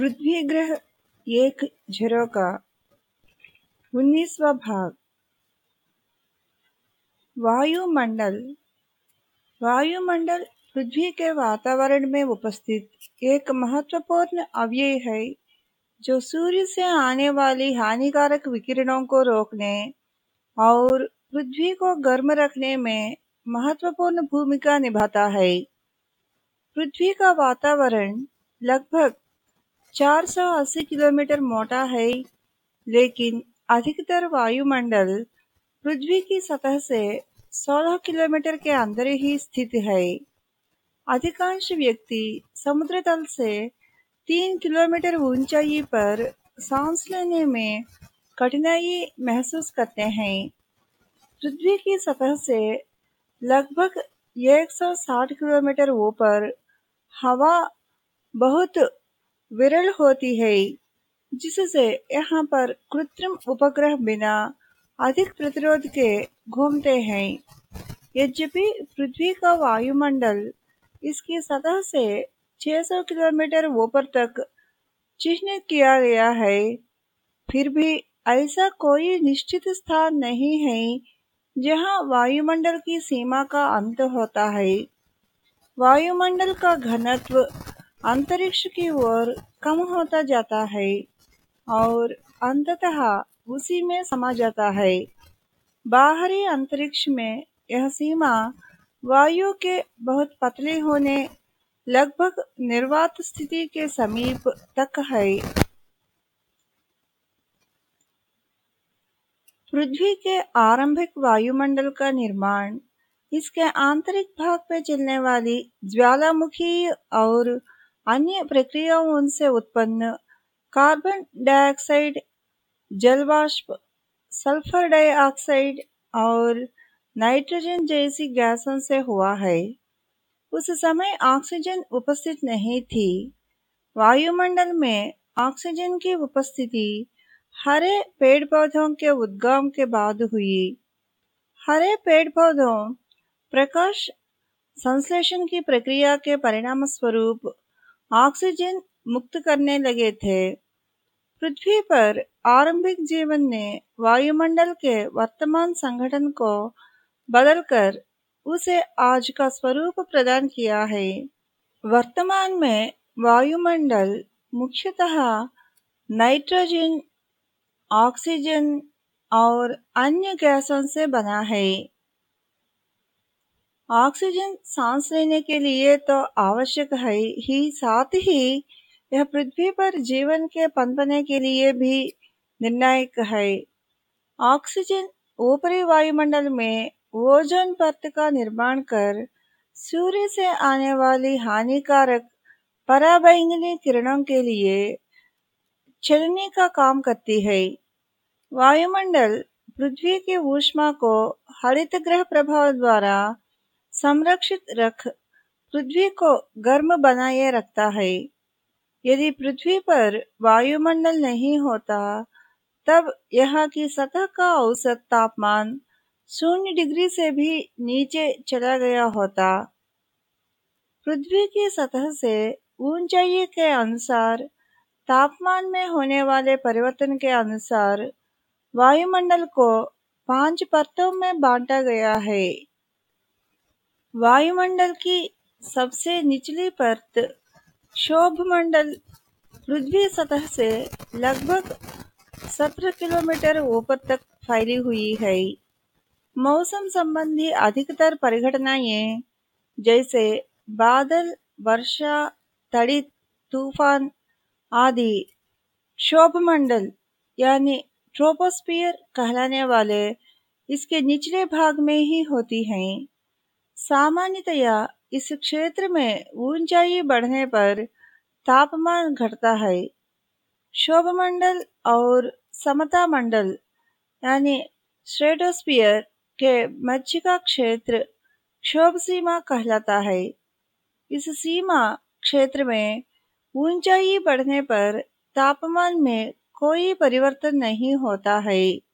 पृथ्वी ग्रह एक झरोका उन्नीसवा भाग। वायुमंडल। वायुमंडल पृथ्वी के वातावरण में उपस्थित एक महत्वपूर्ण अव्यय है, जो सूर्य से आने वाली हानिकारक विकिरणों को रोकने और पृथ्वी को गर्म रखने में महत्वपूर्ण भूमिका निभाता है। पृथ्वी का वातावरण लगभग 480 किलोमीटर मोटा है, लेकिन अधिकतर वायुमंडल पृथ्वी की सतह से 16 किलोमीटर के अंदर ही स्थित है। अधिकांश व्यक्ति समुद्र तल से तीन किलोमीटर ऊंचाई पर सांस लेने में कठिनाई महसूस करते हैं। पृथ्वी की सतह से लगभग 160 किलोमीटर ऊपर हवा बहुत विरल होती है, जिससे यहाँ पर कृत्रिम उपग्रह बिना अधिक प्रतिरोध के घूमते हैं। यद्यपि पृथ्वी का वायुमंडल इसकी सतह से 600 किलोमीटर ऊपर तक चिह्नित किया गया है, फिर भी ऐसा कोई निश्चित स्थान नहीं है जहाँ वायुमंडल की सीमा का अंत होता है। वायुमंडल का घनत्व अंतरिक्ष की ओर कम होता जाता है और अंततः उसी में समा जाता है। बाहरी अंतरिक्ष में यह सीमा वायु के बहुत पतले होने, लगभग निर्वात स्थिति के समीप तक है। पृथ्वी के आरंभिक वायुमंडल का निर्माण, इसके आंतरिक भाग पर चलने वाली ज्वालामुखी और अन्य प्रक्रियाओं से उत्पन्न कार्बन डाइऑक्साइड जलवाष्प सल्फ़र डाइऑक्साइड और नाइट्रोजन जैसी गैसों से हुआ है। उस समय ऑक्सीजन उपस्थित नहीं थी। वायुमंडल में ऑक्सीजन की उपस्थिति हरे पेड़ पौधों के उद्गम के बाद हुई। हरे पेड़ पौधों प्रकाश संश्लेषण की प्रक्रिया के परिणाम स्वरूप ऑक्सीजन मुक्त करने लगे थे। पृथ्वी पर आरंभिक जीवन ने वायुमंडल के वर्तमान संगठन को बदलकर उसे आज का स्वरूप प्रदान किया है। वर्तमान में वायुमंडल मुख्यतः नाइट्रोजन, ऑक्सीजन और अन्य गैसों से बना है। ऑक्सीजन सांस लेने के लिए तो आवश्यक है ही। साथ ही यह पृथ्वी पर जीवन के पनपने के लिए भी निर्णायक है। ऑक्सीजन ऊपरी वायुमंडल में ओजोन परत का निर्माण कर सूर्य से आने वाली हानिकारक पराबैंगनी किरणों के लिए चलने का काम करती है। वायुमंडल पृथ्वी की ऊष्मा को हरित ग्रह प्रभाव द्वारा संरक्षित रख, पृथ्वी को गर्म बनाए रखता है। यदि पृथ्वी पर वायुमंडल नहीं होता, तब यहाँ की सतह का औसत तापमान शून्य डिग्री से भी नीचे चला गया होता। पृथ्वी की सतह से ऊंचाई के अनुसार, तापमान में होने वाले परिवर्तन के अनुसार वायुमंडल को पाँच परतों में बांटा गया है। वायुमंडल की सबसे निचली परत मंडल पृथ्वी सतह से लगभग 17 किलोमीटर ऊपर तक फैली हुई है। मौसम संबंधी अधिकतर परिघटनाएँ, जैसे बादल, वर्षा तड़ित तूफ़ान आदि क्षोभ मंडल यानी ट्रोपोस्फियर कहलाने वाले इसके निचले भाग में ही होती हैं। सामान्यतया इस क्षेत्र में ऊंचाई बढ़ने पर तापमान घटता है। शोभ मंडल और समता मंडल, यानी स्ट्रेटोस्फियर के मध्य का क्षेत्र क्षोभ सीमा कहलाता है। इस सीमा क्षेत्र में ऊंचाई बढ़ने पर तापमान में कोई परिवर्तन नहीं होता है।